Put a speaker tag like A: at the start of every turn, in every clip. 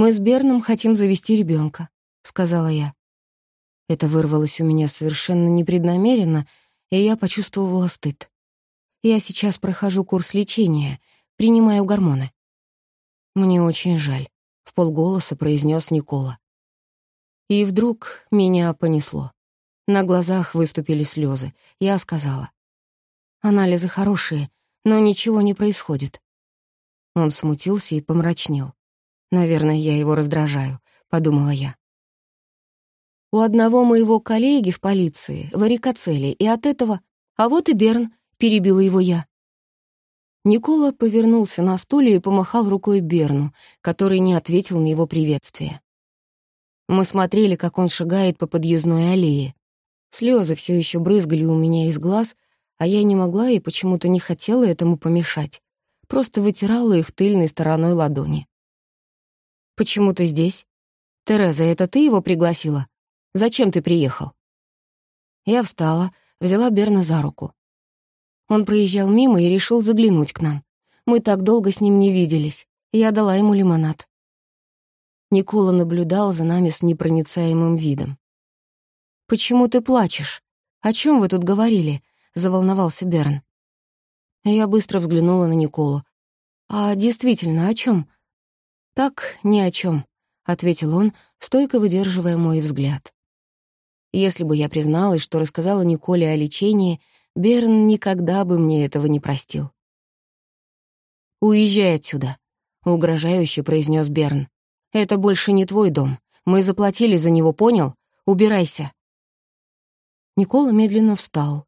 A: «Мы с Берном хотим завести ребенка, сказала я. Это вырвалось у меня совершенно непреднамеренно, и я почувствовала стыд. Я сейчас прохожу курс лечения, принимаю гормоны. Мне очень жаль, в полголоса произнес Никола. И вдруг меня понесло. На глазах выступили слезы. Я сказала: "Анализы хорошие, но ничего не происходит". Он смутился и помрачнел. Наверное, я его раздражаю, подумала я. У одного моего коллеги в полиции варикоцеле, и от этого... А вот и Берн, перебила его я. Никола повернулся на стуле и помахал рукой Берну, который не ответил на его приветствие. Мы смотрели, как он шагает по подъездной аллее. Слезы все еще брызгали у меня из глаз, а я не могла и почему-то не хотела этому помешать. Просто вытирала их тыльной стороной ладони. «Почему ты здесь? Тереза, это ты его пригласила?» Зачем ты приехал?» Я встала, взяла Берна за руку. Он проезжал мимо и решил заглянуть к нам. Мы так долго с ним не виделись. Я дала ему лимонад. Никола наблюдал за нами с непроницаемым видом. «Почему ты плачешь? О чем вы тут говорили?» — заволновался Берн. Я быстро взглянула на Николу. «А действительно, о чем? «Так, ни о чем, ответил он, стойко выдерживая мой взгляд. Если бы я призналась, что рассказала Николе о лечении, Берн никогда бы мне этого не простил. «Уезжай отсюда», — угрожающе произнес Берн. «Это больше не твой дом. Мы заплатили за него, понял? Убирайся». Никола медленно встал,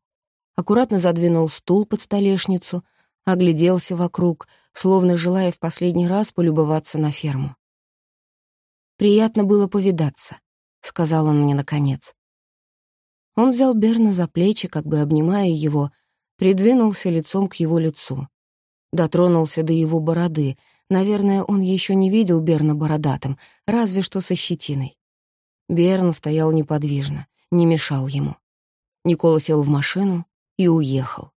A: аккуратно задвинул стул под столешницу, огляделся вокруг, словно желая в последний раз полюбоваться на ферму. «Приятно было повидаться», — сказал он мне наконец. Он взял Берна за плечи, как бы обнимая его, придвинулся лицом к его лицу. Дотронулся до его бороды. Наверное, он еще не видел Берна бородатым, разве что со щетиной. Берн стоял неподвижно, не мешал ему. Никола сел в машину и уехал.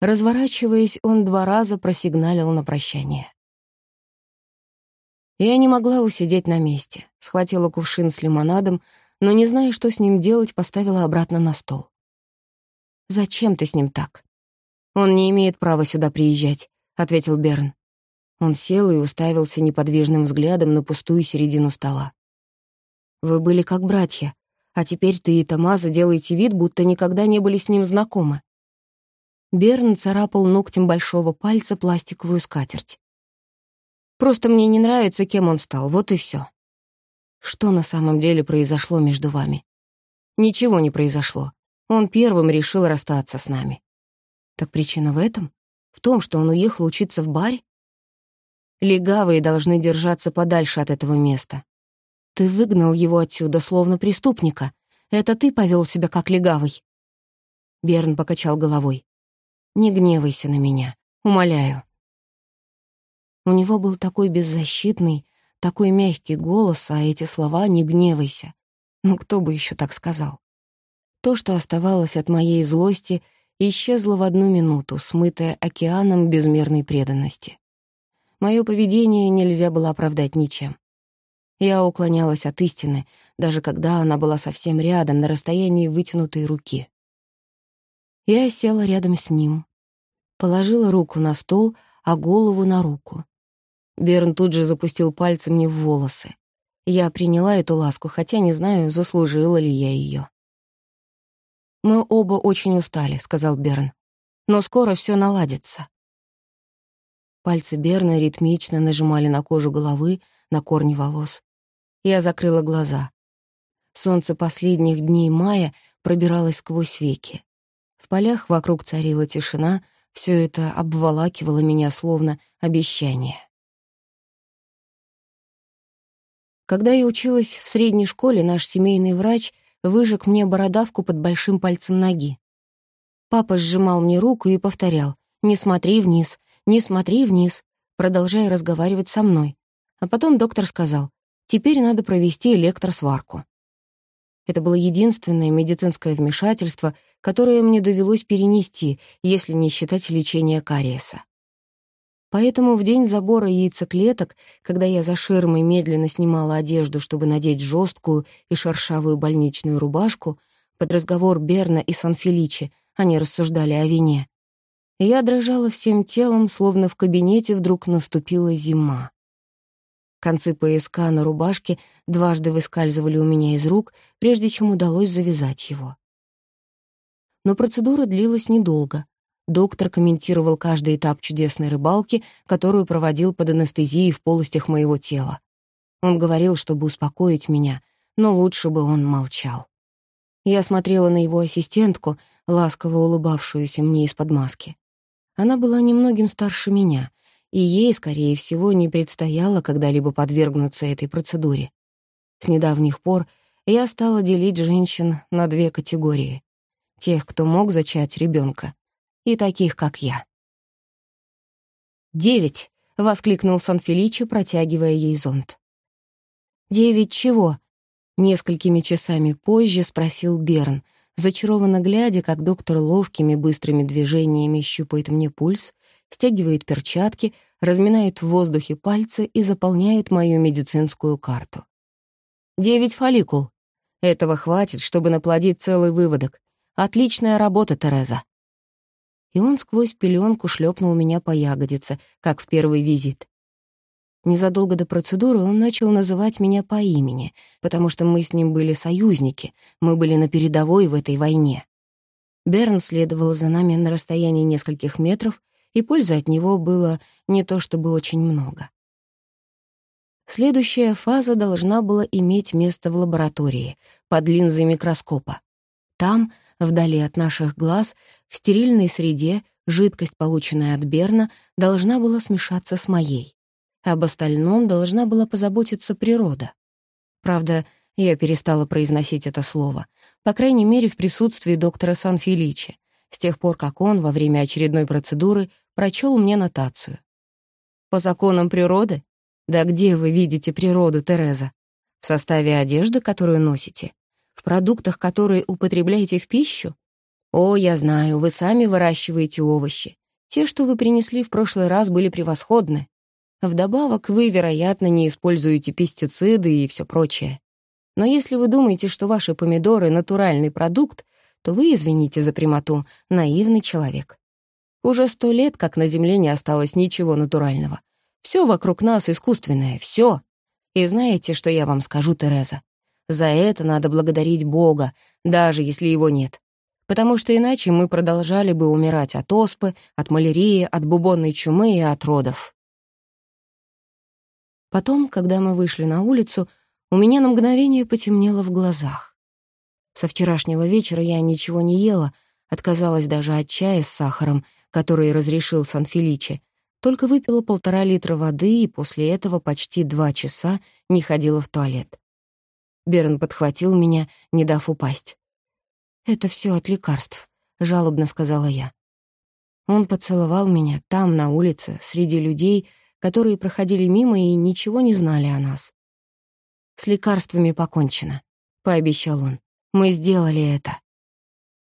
A: Разворачиваясь, он два раза просигналил на прощание. Я не могла усидеть на месте, схватила кувшин с лимонадом, но, не зная, что с ним делать, поставила обратно на стол. «Зачем ты с ним так?» «Он не имеет права сюда приезжать», — ответил Берн. Он сел и уставился неподвижным взглядом на пустую середину стола. «Вы были как братья, а теперь ты и Тамаза делаете вид, будто никогда не были с ним знакомы». Берн царапал ногтем большого пальца пластиковую скатерть. «Просто мне не нравится, кем он стал, вот и все. Что на самом деле произошло между вами? Ничего не произошло. Он первым решил расстаться с нами. Так причина в этом? В том, что он уехал учиться в баре? Легавые должны держаться подальше от этого места. Ты выгнал его отсюда, словно преступника. Это ты повел себя как легавый. Берн покачал головой. Не гневайся на меня, умоляю. У него был такой беззащитный, такой мягкий голос, а эти слова «не гневайся». Ну кто бы еще так сказал? То, что оставалось от моей злости, исчезло в одну минуту, смытое океаном безмерной преданности. Мое поведение нельзя было оправдать ничем. Я уклонялась от истины, даже когда она была совсем рядом, на расстоянии вытянутой руки. Я села рядом с ним, положила руку на стол, а голову на руку. Берн тут же запустил пальцы мне в волосы. Я приняла эту ласку, хотя не знаю, заслужила ли я ее. «Мы оба очень устали», — сказал Берн. «Но скоро все наладится». Пальцы Берна ритмично нажимали на кожу головы, на корни волос. Я закрыла глаза. Солнце последних дней мая пробиралось сквозь веки. В полях вокруг царила тишина, все это обволакивало меня словно обещание. Когда я училась в средней школе, наш семейный врач выжег мне бородавку под большим пальцем ноги. Папа сжимал мне руку и повторял «Не смотри вниз, не смотри вниз», продолжая разговаривать со мной. А потом доктор сказал «Теперь надо провести электросварку». Это было единственное медицинское вмешательство, которое мне довелось перенести, если не считать лечения кариеса. Поэтому в день забора яйцеклеток, когда я за ширмой медленно снимала одежду, чтобы надеть жесткую и шершавую больничную рубашку, под разговор Берна и Сан-Феличи они рассуждали о вине. Я дрожала всем телом, словно в кабинете вдруг наступила зима. Концы пояска на рубашке дважды выскальзывали у меня из рук, прежде чем удалось завязать его. Но процедура длилась недолго. Доктор комментировал каждый этап чудесной рыбалки, которую проводил под анестезией в полостях моего тела. Он говорил, чтобы успокоить меня, но лучше бы он молчал. Я смотрела на его ассистентку, ласково улыбавшуюся мне из-под маски. Она была немногим старше меня, и ей, скорее всего, не предстояло когда-либо подвергнуться этой процедуре. С недавних пор я стала делить женщин на две категории. Тех, кто мог зачать ребенка, и таких, как я. «Девять!» — воскликнул Сан-Феличи, протягивая ей зонт. «Девять чего?» — несколькими часами позже спросил Берн, зачарованно глядя, как доктор ловкими быстрыми движениями щупает мне пульс, стягивает перчатки, разминает в воздухе пальцы и заполняет мою медицинскую карту. «Девять фолликул. Этого хватит, чтобы наплодить целый выводок. Отличная работа, Тереза». И он сквозь пеленку шлепнул меня по ягодице, как в первый визит. Незадолго до процедуры он начал называть меня по имени, потому что мы с ним были союзники, мы были на передовой в этой войне. Берн следовал за нами на расстоянии нескольких метров, и пользы от него было не то чтобы очень много. Следующая фаза должна была иметь место в лаборатории, под линзой микроскопа. Там, вдали от наших глаз, в стерильной среде, жидкость, полученная от Берна, должна была смешаться с моей. Об остальном должна была позаботиться природа. Правда, я перестала произносить это слово, по крайней мере, в присутствии доктора Сан-Феличи, с тех пор, как он во время очередной процедуры прочел мне нотацию. «По законам природы? Да где вы видите природу, Тереза? В составе одежды, которую носите? В продуктах, которые употребляете в пищу? О, я знаю, вы сами выращиваете овощи. Те, что вы принесли в прошлый раз, были превосходны. Вдобавок, вы, вероятно, не используете пестициды и все прочее. Но если вы думаете, что ваши помидоры — натуральный продукт, то вы, извините за прямоту, наивный человек. Уже сто лет, как на Земле не осталось ничего натурального. Все вокруг нас искусственное, все. И знаете, что я вам скажу, Тереза? За это надо благодарить Бога, даже если его нет. Потому что иначе мы продолжали бы умирать от оспы, от малярии, от бубонной чумы и от родов. Потом, когда мы вышли на улицу, у меня на мгновение потемнело в глазах. Со вчерашнего вечера я ничего не ела, отказалась даже от чая с сахаром, который разрешил Сан-Феличе, только выпила полтора литра воды и после этого почти два часа не ходила в туалет. Берн подхватил меня, не дав упасть. «Это все от лекарств», — жалобно сказала я. Он поцеловал меня там, на улице, среди людей, которые проходили мимо и ничего не знали о нас. «С лекарствами покончено», — пообещал он. «Мы сделали это».